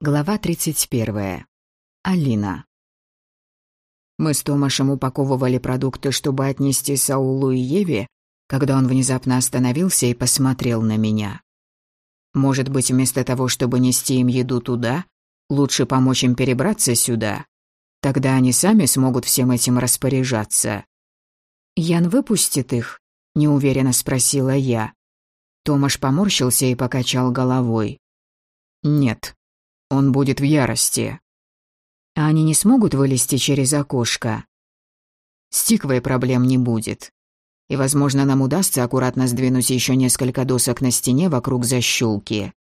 Глава 31. Алина. Мы с Томашем упаковывали продукты, чтобы отнести Саулу и Еве, когда он внезапно остановился и посмотрел на меня. Может быть, вместо того, чтобы нести им еду туда, лучше помочь им перебраться сюда? Тогда они сами смогут всем этим распоряжаться. «Ян выпустит их?» – неуверенно спросила я. Томаш поморщился и покачал головой. «Нет, он будет в ярости. А они не смогут вылезти через окошко? С тиквой проблем не будет. И, возможно, нам удастся аккуратно сдвинуть еще несколько досок на стене вокруг защелки.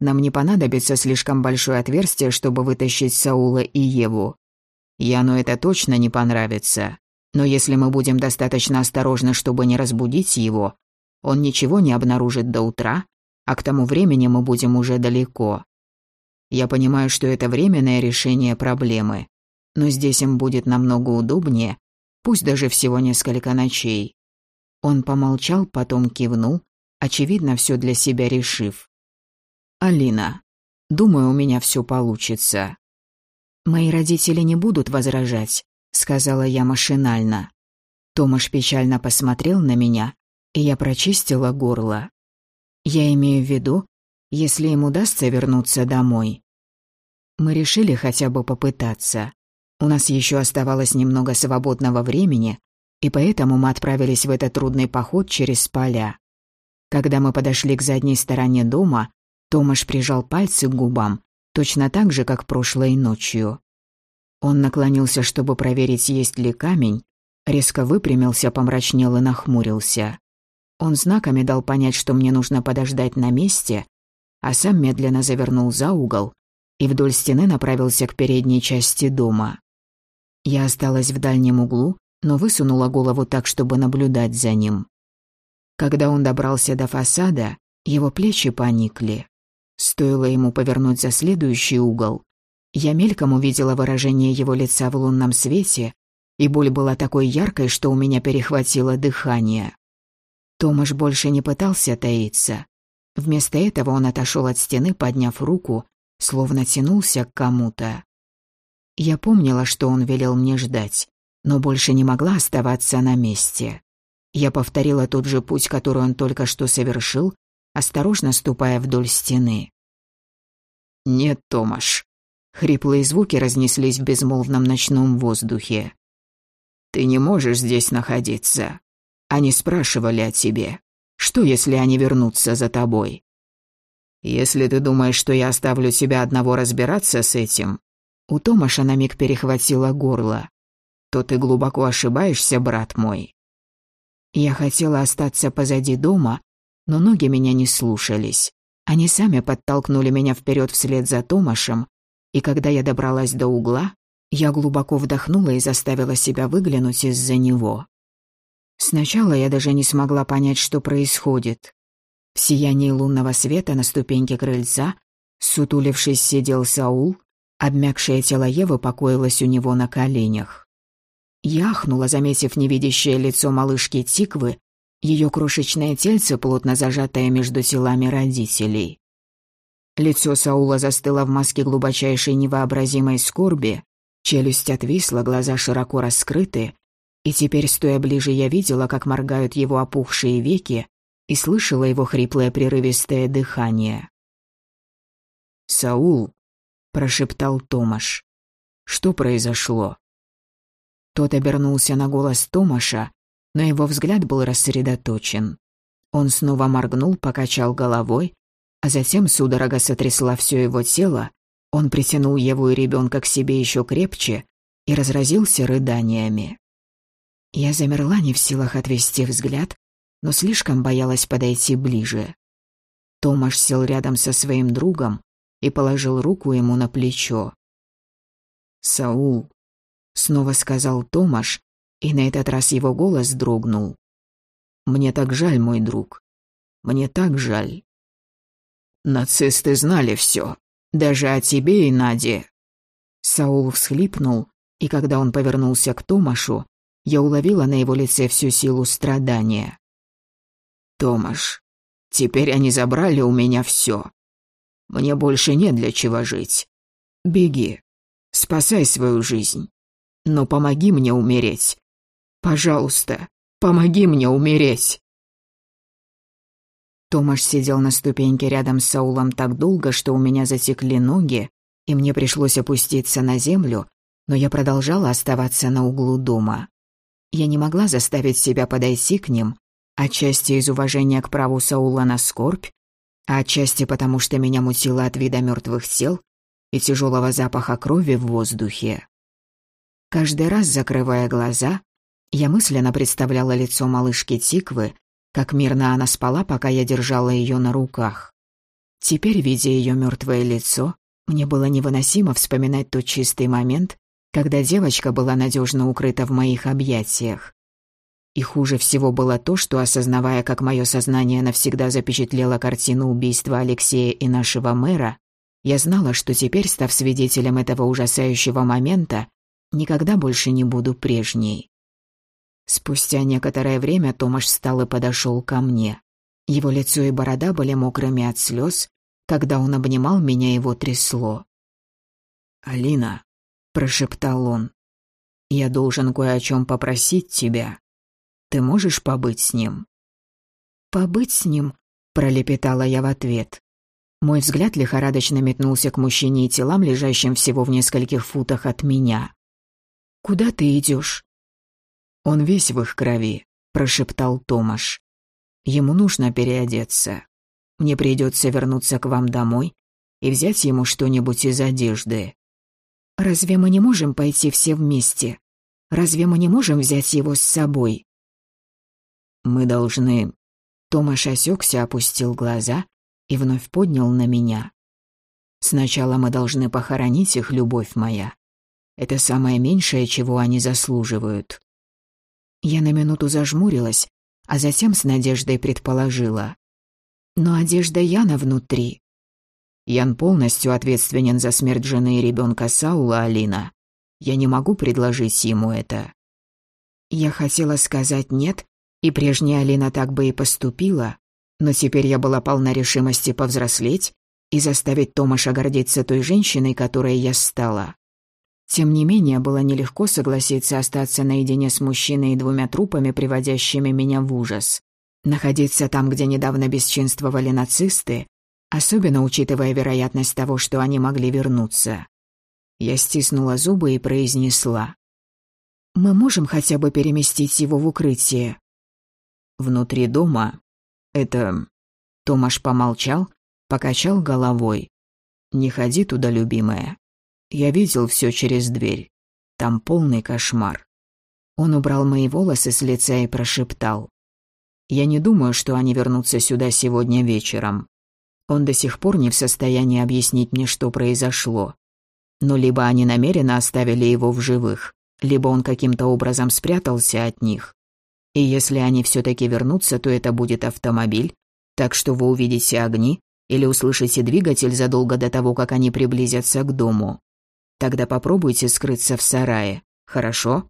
Нам не понадобится слишком большое отверстие, чтобы вытащить Саула и Еву. Яну это точно не понравится. Но если мы будем достаточно осторожны, чтобы не разбудить его, он ничего не обнаружит до утра, а к тому времени мы будем уже далеко. Я понимаю, что это временное решение проблемы, но здесь им будет намного удобнее, пусть даже всего несколько ночей. Он помолчал, потом кивнул, очевидно, все для себя решив. «Алина, думаю, у меня все получится». «Мои родители не будут возражать», — сказала я машинально. Томаш печально посмотрел на меня, и я прочистила горло. Я имею в виду, если им удастся вернуться домой. Мы решили хотя бы попытаться. У нас еще оставалось немного свободного времени, и поэтому мы отправились в этот трудный поход через поля. Когда мы подошли к задней стороне дома, Томаш прижал пальцы к губам, точно так же, как прошлой ночью. Он наклонился, чтобы проверить, есть ли камень, резко выпрямился, помрачнел и нахмурился. Он знаками дал понять, что мне нужно подождать на месте, а сам медленно завернул за угол и вдоль стены направился к передней части дома. Я осталась в дальнем углу, но высунула голову так, чтобы наблюдать за ним. Когда он добрался до фасада, его плечи поникли. Стоило ему повернуть за следующий угол. Я мельком увидела выражение его лица в лунном свете, и боль была такой яркой, что у меня перехватило дыхание. Томаш больше не пытался таиться. Вместо этого он отошел от стены, подняв руку, словно тянулся к кому-то. Я помнила, что он велел мне ждать, но больше не могла оставаться на месте. Я повторила тот же путь, который он только что совершил, осторожно ступая вдоль стены. «Нет, Томаш». Хриплые звуки разнеслись в безмолвном ночном воздухе. «Ты не можешь здесь находиться. Они спрашивали о тебе. Что, если они вернутся за тобой? Если ты думаешь, что я оставлю тебя одного разбираться с этим...» У Томаша на миг перехватило горло. «То ты глубоко ошибаешься, брат мой». Я хотела остаться позади дома, но ноги меня не слушались. Они сами подтолкнули меня вперед вслед за Томашем, и когда я добралась до угла, я глубоко вдохнула и заставила себя выглянуть из-за него. Сначала я даже не смогла понять, что происходит. В сиянии лунного света на ступеньке крыльца, сутулившись, сидел Саул, обмякшее тело Евы покоилось у него на коленях. Я ахнула, заметив невидящее лицо малышки Тиквы, ее крошечное тельце, плотно зажатое между телами родителей. Лицо Саула застыло в маске глубочайшей невообразимой скорби, челюсть отвисла, глаза широко раскрыты, и теперь, стоя ближе, я видела, как моргают его опухшие веки, и слышала его хриплое прерывистое дыхание. «Саул», — прошептал Томаш, — «что произошло?» Тот обернулся на голос Томаша, но его взгляд был рассредоточен. Он снова моргнул, покачал головой, а затем судорога сотрясла все его тело, он притянул его и ребенка к себе еще крепче и разразился рыданиями. Я замерла не в силах отвести взгляд, но слишком боялась подойти ближе. Томаш сел рядом со своим другом и положил руку ему на плечо. «Саул», — снова сказал Томаш, и на этот раз его голос дрогнул. «Мне так жаль, мой друг. Мне так жаль». «Нацисты знали все, даже о тебе и Наде». Саул всхлипнул, и когда он повернулся к Томашу, я уловила на его лице всю силу страдания. Томаш, теперь они забрали у меня все. Мне больше не для чего жить. Беги. Спасай свою жизнь. Но помоги мне умереть. Пожалуйста, помоги мне умереть. Томаш сидел на ступеньке рядом с Саулом так долго, что у меня затекли ноги, и мне пришлось опуститься на землю, но я продолжала оставаться на углу дома. Я не могла заставить себя подойти к ним, отчасти из уважения к праву Саула на скорбь, а отчасти потому, что меня мутило от вида мертвых тел и тяжелого запаха крови в воздухе. Каждый раз, закрывая глаза, я мысленно представляла лицо малышки Тиквы, как мирно она спала, пока я держала ее на руках. Теперь, видя ее мертвое лицо, мне было невыносимо вспоминать тот чистый момент, когда девочка была надежно укрыта в моих объятиях. И хуже всего было то, что, осознавая, как мое сознание навсегда запечатлело картину убийства Алексея и нашего мэра, я знала, что теперь, став свидетелем этого ужасающего момента, никогда больше не буду прежней. Спустя некоторое время Томаш встал и подошел ко мне. Его лицо и борода были мокрыми от слез. Когда он обнимал меня, его трясло. «Алина», — прошептал он, — «я должен кое о чем попросить тебя. Ты можешь побыть с ним?» «Побыть с ним?» — пролепетала я в ответ. Мой взгляд лихорадочно метнулся к мужчине и телам, лежащим всего в нескольких футах от меня. «Куда ты идешь? «Он весь в их крови», — прошептал Томаш. «Ему нужно переодеться. Мне придется вернуться к вам домой и взять ему что-нибудь из одежды». «Разве мы не можем пойти все вместе? Разве мы не можем взять его с собой?» «Мы должны...» Томаш осекся, опустил глаза и вновь поднял на меня. «Сначала мы должны похоронить их, любовь моя. Это самое меньшее, чего они заслуживают. Я на минуту зажмурилась, а затем с надеждой предположила. Но одежда Яна внутри. Ян полностью ответственен за смерть жены и ребенка Саула Алина. Я не могу предложить ему это. Я хотела сказать «нет», и прежняя Алина так бы и поступила, но теперь я была полна решимости повзрослеть и заставить Томаша гордиться той женщиной, которой я стала. Тем не менее, было нелегко согласиться остаться наедине с мужчиной и двумя трупами, приводящими меня в ужас. Находиться там, где недавно бесчинствовали нацисты, особенно учитывая вероятность того, что они могли вернуться. Я стиснула зубы и произнесла. «Мы можем хотя бы переместить его в укрытие?» «Внутри дома? Это...» Томаш помолчал, покачал головой. «Не ходи туда, любимая. Я видел все через дверь. Там полный кошмар. Он убрал мои волосы с лица и прошептал. «Я не думаю, что они вернутся сюда сегодня вечером. Он до сих пор не в состоянии объяснить мне, что произошло. Но либо они намеренно оставили его в живых, либо он каким-то образом спрятался от них. И если они все-таки вернутся, то это будет автомобиль, так что вы увидите огни или услышите двигатель задолго до того, как они приблизятся к дому. Тогда попробуйте скрыться в сарае, хорошо?»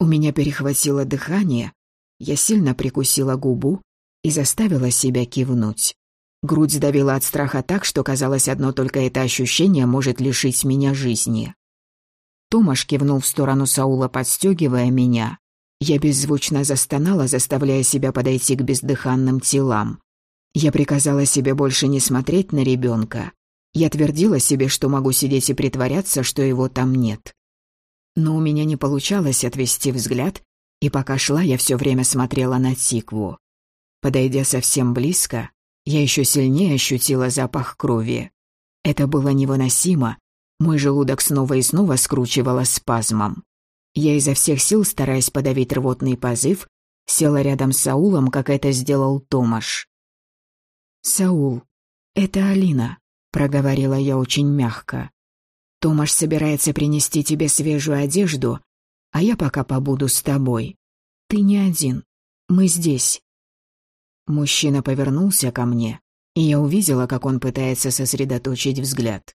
У меня перехватило дыхание, я сильно прикусила губу и заставила себя кивнуть. Грудь сдавила от страха так, что казалось, одно только это ощущение может лишить меня жизни. Томаш кивнул в сторону Саула, подстегивая меня. Я беззвучно застонала, заставляя себя подойти к бездыханным телам. Я приказала себе больше не смотреть на ребенка, я твердила себе, что могу сидеть и притворяться, что его там нет. Но у меня не получалось отвести взгляд, и пока шла, я все время смотрела на тикву. Подойдя совсем близко, я еще сильнее ощутила запах крови. Это было невыносимо. Мой желудок снова и снова скручивало спазмом. Я изо всех сил, стараясь подавить рвотный позыв, села рядом с Саулом, как это сделал Томаш. «Саул, это Алина», — проговорила я очень мягко. «Томаш собирается принести тебе свежую одежду, а я пока побуду с тобой. Ты не один. Мы здесь». Мужчина повернулся ко мне, и я увидела, как он пытается сосредоточить взгляд.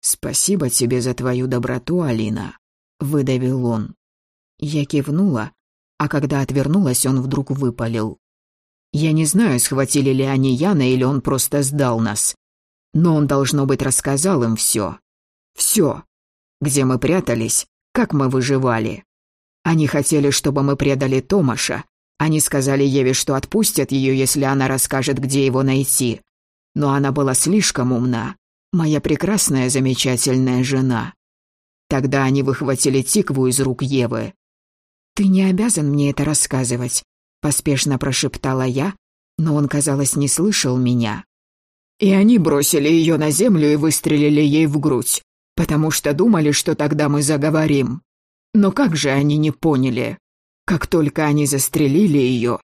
«Спасибо тебе за твою доброту, Алина», — выдавил он. Я кивнула, а когда отвернулась, он вдруг выпалил. «Я не знаю, схватили ли они Яна или он просто сдал нас. Но он, должно быть, рассказал им все. Все. Где мы прятались, как мы выживали. Они хотели, чтобы мы предали Томаша. Они сказали Еве, что отпустят ее, если она расскажет, где его найти. Но она была слишком умна. Моя прекрасная, замечательная жена. Тогда они выхватили тикву из рук Евы. «Ты не обязан мне это рассказывать», — поспешно прошептала я, но он, казалось, не слышал меня. И они бросили ее на землю и выстрелили ей в грудь, потому что думали, что тогда мы заговорим. Но как же они не поняли? Как только они застрелили ее,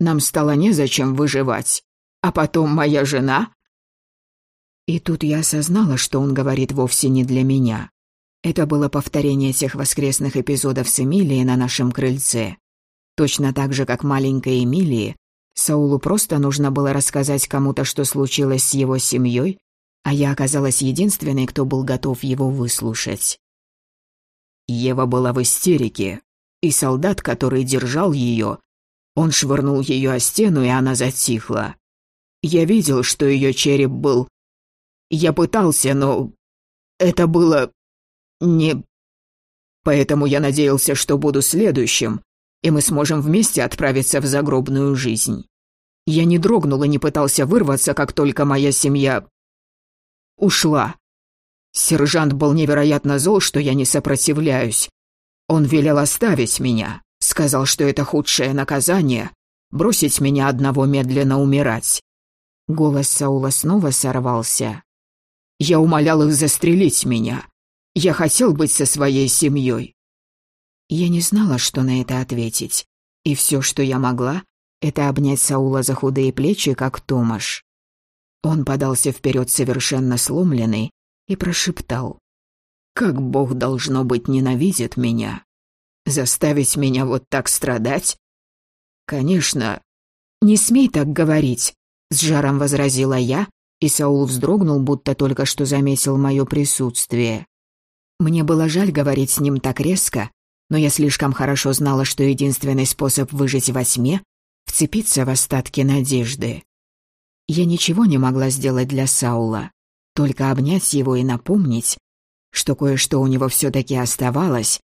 нам стало незачем выживать. А потом моя жена... И тут я осознала, что он говорит вовсе не для меня. Это было повторение тех воскресных эпизодов с Эмилией на нашем крыльце. Точно так же, как маленькой Эмилии, Саулу просто нужно было рассказать кому-то, что случилось с его семьей, а я оказалась единственной, кто был готов его выслушать. Ева была в истерике, и солдат, который держал ее, он швырнул ее о стену, и она затихла. Я видел, что ее череп был... Я пытался, но... Это было... не... Поэтому я надеялся, что буду следующим, и мы сможем вместе отправиться в загробную жизнь. Я не дрогнул и не пытался вырваться, как только моя семья... ушла. Сержант был невероятно зол, что я не сопротивляюсь. Он велел оставить меня, сказал, что это худшее наказание — бросить меня одного медленно умирать. Голос Саула снова сорвался. Я умолял их застрелить меня. Я хотел быть со своей семьей. Я не знала, что на это ответить, и все, что я могла, это обнять Саула за худые плечи, как Томаш. Он подался вперед совершенно сломленный, и прошептал. «Как Бог, должно быть, ненавидит меня? Заставить меня вот так страдать?» «Конечно». «Не смей так говорить», — с жаром возразила я, и Саул вздрогнул, будто только что заметил мое присутствие. Мне было жаль говорить с ним так резко, но я слишком хорошо знала, что единственный способ выжить во тьме — вцепиться в остатки надежды. Я ничего не могла сделать для Саула. Только обнять его и напомнить, что кое-что у него все-таки оставалось,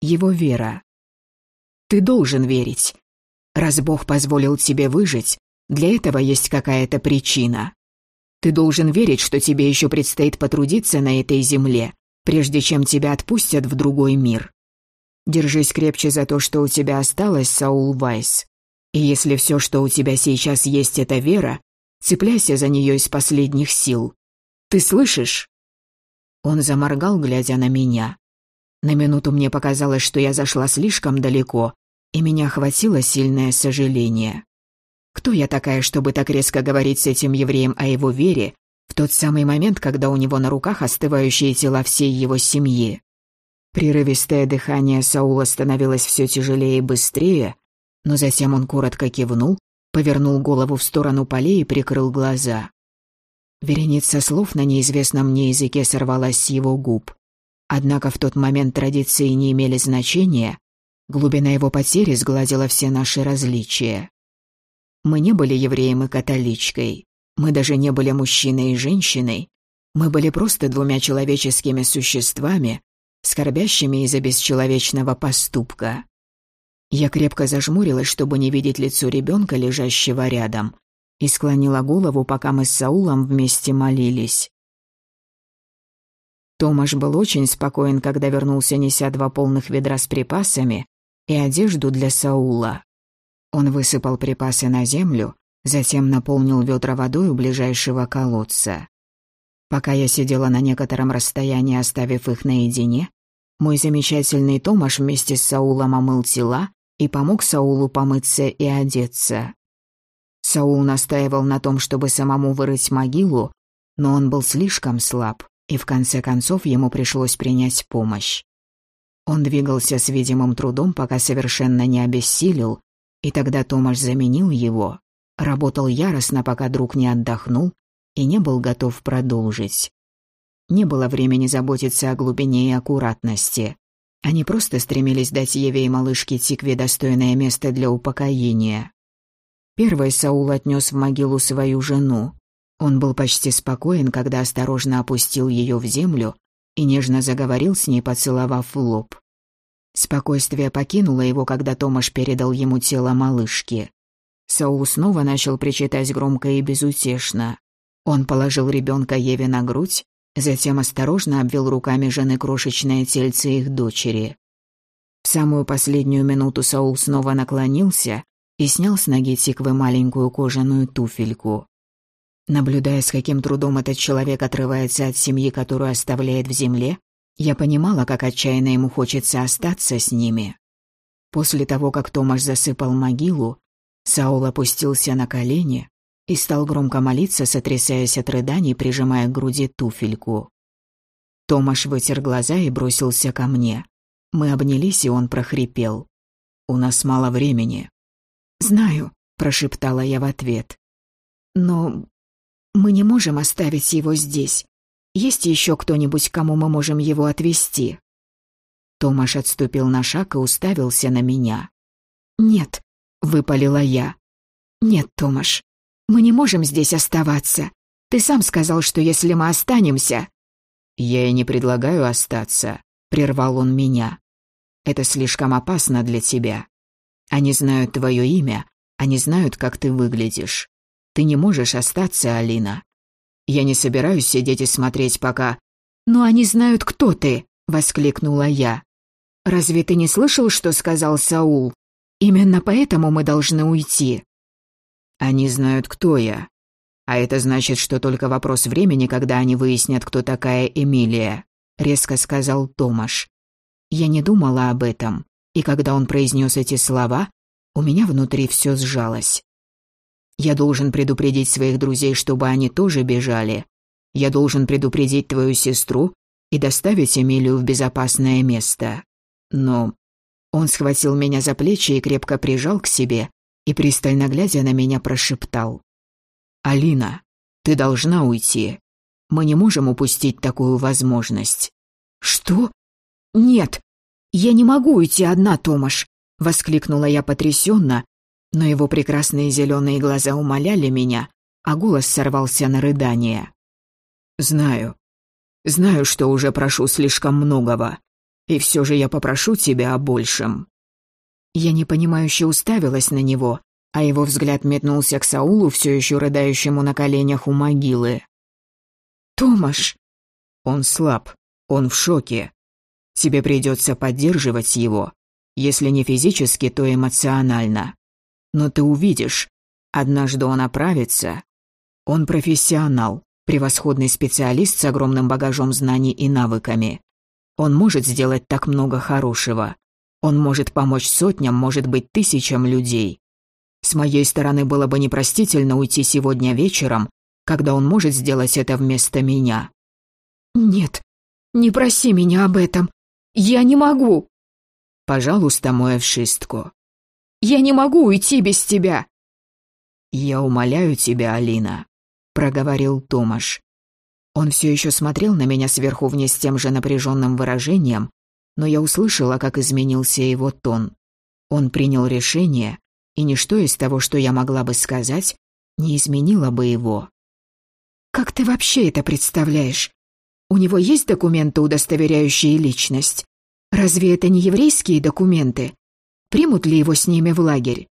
его вера. Ты должен верить. Раз Бог позволил тебе выжить, для этого есть какая-то причина. Ты должен верить, что тебе еще предстоит потрудиться на этой земле, прежде чем тебя отпустят в другой мир. Держись крепче за то, что у тебя осталось, Саул Вайс. И если все, что у тебя сейчас есть, это вера, цепляйся за нее из последних сил. Ты слышишь?» Он заморгал, глядя на меня. На минуту мне показалось, что я зашла слишком далеко, и меня охватило сильное сожаление. Кто я такая, чтобы так резко говорить с этим евреем о его вере в тот самый момент, когда у него на руках остывающие тела всей его семьи? Прерывистое дыхание Саула становилось все тяжелее и быстрее, но затем он коротко кивнул, повернул голову в сторону полей и прикрыл глаза. Вереница слов на неизвестном мне языке сорвалась с его губ. Однако в тот момент традиции не имели значения, глубина его потери сгладила все наши различия. Мы не были евреем и католичкой, мы даже не были мужчиной и женщиной, мы были просто двумя человеческими существами, скорбящими из-за бесчеловечного поступка. Я крепко зажмурилась, чтобы не видеть лицо ребенка, лежащего рядом, и склонила голову, пока мы с Саулом вместе молились. Томаш был очень спокоен, когда вернулся, неся два полных ведра с припасами и одежду для Саула. Он высыпал припасы на землю, затем наполнил ведра водой у ближайшего колодца. Пока я сидела на некотором расстоянии, оставив их наедине, мой замечательный Томаш вместе с Саулом омыл тела и помог Саулу помыться и одеться. Саул настаивал на том, чтобы самому вырыть могилу, но он был слишком слаб, и в конце концов ему пришлось принять помощь. Он двигался с видимым трудом, пока совершенно не обессилел, и тогда Томаш заменил его, работал яростно, пока друг не отдохнул и не был готов продолжить. Не было времени заботиться о глубине и аккуратности. Они просто стремились дать Еве и малышке Тикве достойное место для упокоения. Первый Саул отнес в могилу свою жену. Он был почти спокоен, когда осторожно опустил ее в землю, и нежно заговорил с ней, поцеловав в лоб. Спокойствие покинуло его, когда Томаш передал ему тело малышки. Саул снова начал причитать громко и безутешно. Он положил ребенка Еве на грудь, затем осторожно обвел руками жены крошечное тельце их дочери. В самую последнюю минуту Саул снова наклонился и снял с ноги Тиквы маленькую кожаную туфельку. Наблюдая, с каким трудом этот человек отрывается от семьи, которую оставляет в земле, я понимала, как отчаянно ему хочется остаться с ними. После того, как Томаш засыпал могилу, Саул опустился на колени и стал громко молиться, сотрясаясь от рыданий, прижимая к груди туфельку. Томаш вытер глаза и бросился ко мне. Мы обнялись, и он прохрипел. «У нас мало времени». «Знаю», — прошептала я в ответ. «Но мы не можем оставить его здесь. Есть еще кто-нибудь, кому мы можем его отвезти?» Томаш отступил на шаг и уставился на меня. «Нет», — выпалила я. «Нет, Томаш, мы не можем здесь оставаться. Ты сам сказал, что если мы останемся...» «Я и не предлагаю остаться», — прервал он меня. «Это слишком опасно для тебя. Они знают твое имя, они знают, как ты выглядишь. Ты не можешь остаться, Алина. Я не собираюсь сидеть и смотреть, пока... Но они знают, кто ты, воскликнула я. Разве ты не слышал, что сказал Саул? Именно поэтому мы должны уйти. Они знают, кто я. А это значит, что только вопрос времени, когда они выяснят, кто такая Эмилия, резко сказал Томаш. Я не думала об этом, и когда он произнес эти слова, у меня внутри все сжалось. Я должен предупредить своих друзей, чтобы они тоже бежали. Я должен предупредить твою сестру и доставить Эмилию в безопасное место. Но он схватил меня за плечи и крепко прижал к себе и, пристально глядя на меня, прошептал. «Алина, ты должна уйти. Мы не можем упустить такую возможность». «Что? Нет, я не могу уйти одна, Томаш!» — воскликнула я потрясенно но его прекрасные зеленые глаза умоляли меня, а голос сорвался на рыдание. «Знаю. Знаю, что уже прошу слишком многого. И все же я попрошу тебя о большем». Я непонимающе уставилась на него, а его взгляд метнулся к Саулу, все еще рыдающему на коленях у могилы. «Томаш!» «Он слаб. Он в шоке. Тебе придется поддерживать его. Если не физически, то эмоционально. Но ты увидишь, однажды он оправится. Он профессионал, превосходный специалист с огромным багажом знаний и навыками. Он может сделать так много хорошего. Он может помочь сотням, может быть, тысячам людей. С моей стороны было бы непростительно уйти сегодня вечером, когда он может сделать это вместо меня. Нет, не проси меня об этом. Я не могу. Пожалуйста, мой Эвшистко, я не могу уйти без тебя!» «Я умоляю тебя, Алина», — проговорил Томаш. Он все еще смотрел на меня сверху вниз с тем же напряженным выражением, но я услышала, как изменился его тон. Он принял решение, и ничто из того, что я могла бы сказать, не изменило бы его. «Как ты вообще это представляешь? У него есть документы, удостоверяющие личность? Разве это не еврейские документы? Примут ли его с ними в лагерь?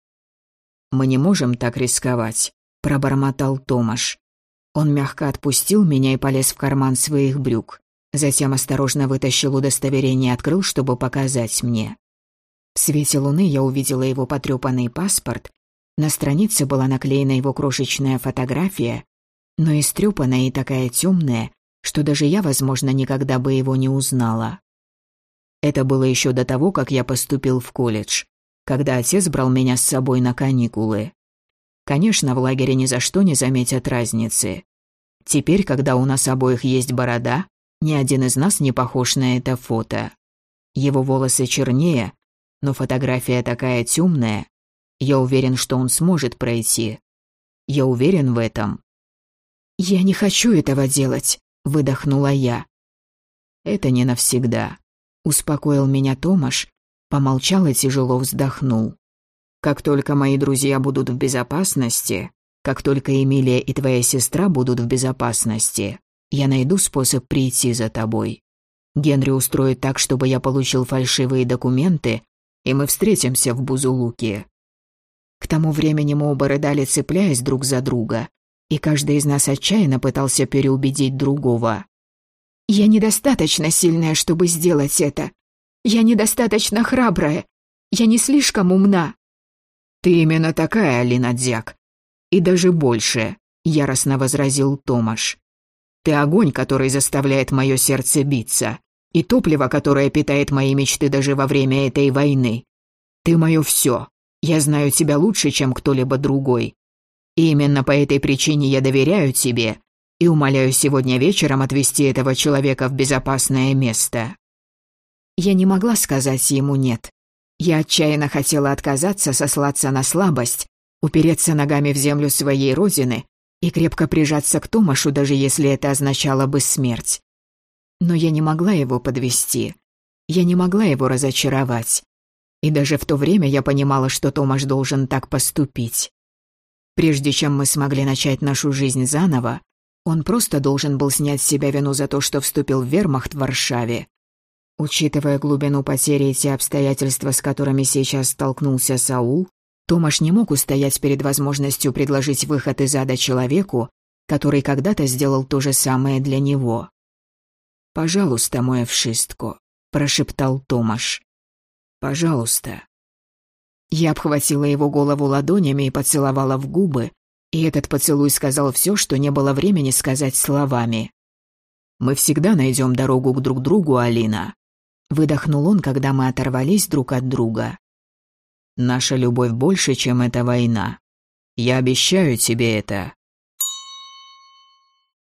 «Мы не можем так рисковать», — пробормотал Томаш. Он мягко отпустил меня и полез в карман своих брюк. Затем осторожно вытащил удостоверение и открыл, чтобы показать мне. В свете луны я увидела его потрёпанный паспорт. На странице была наклеена его крошечная фотография, но истрёпанная и такая тёмная, что даже я, возможно, никогда бы его не узнала. Это было еще до того, как я поступил в колледж, когда отец брал меня с собой на каникулы. Конечно, в лагере ни за что не заметят разницы. Теперь, когда у нас обоих есть борода, ни один из нас не похож на это фото. Его волосы чернее, но фотография такая темная. Я уверен, что он сможет пройти. Я уверен в этом. «Я не хочу этого делать», — выдохнула я. «Это не навсегда. Успокоил меня Томаш, помолчал и тяжело вздохнул. Как только мои друзья будут в безопасности, как только Эмилия и твоя сестра будут в безопасности, я найду способ прийти за тобой. Генри устроит так, чтобы я получил фальшивые документы, и мы встретимся в Бузулуке. К тому времени мы оба рыдали, цепляясь друг за друга, и каждый из нас отчаянно пытался переубедить другого. «Я недостаточно сильная, чтобы сделать это. Я недостаточно храбрая. Я не слишком умна». «Ты именно такая, Алина Дзяк. И даже больше», — яростно возразил Томаш. «Ты огонь, который заставляет мое сердце биться, и топливо, которое питает мои мечты даже во время этой войны. Ты мое все. Я знаю тебя лучше, чем кто-либо другой. И именно по этой причине я доверяю тебе и умоляю сегодня вечером отвезти этого человека в безопасное место». Я не могла сказать ему «нет». Я отчаянно хотела отказаться, сослаться на слабость, упереться ногами в землю своей родины и крепко прижаться к Томашу, даже если это означало бы смерть. Но я не могла его подвести. Я не могла его разочаровать. И даже в то время я понимала, что Томаш должен так поступить. Прежде чем мы смогли начать нашу жизнь заново, он просто должен был снять с себя вину за то, что вступил в вермахт в Варшаве. Учитывая глубину потери и те обстоятельства, с которыми сейчас столкнулся Саул, Томаш не мог устоять перед возможностью предложить выход из ада человеку, который когда-то сделал то же самое для него. «Пожалуйста, мой Эвшистко», — прошептал Томаш. «Пожалуйста». Я обхватила его голову ладонями и поцеловала в губы, и этот поцелуй сказал все, что не было времени сказать словами. «Мы всегда найдем дорогу к друг другу, Алина», — выдохнул он, когда мы оторвались друг от друга. «Наша любовь больше, чем эта война. Я обещаю тебе это».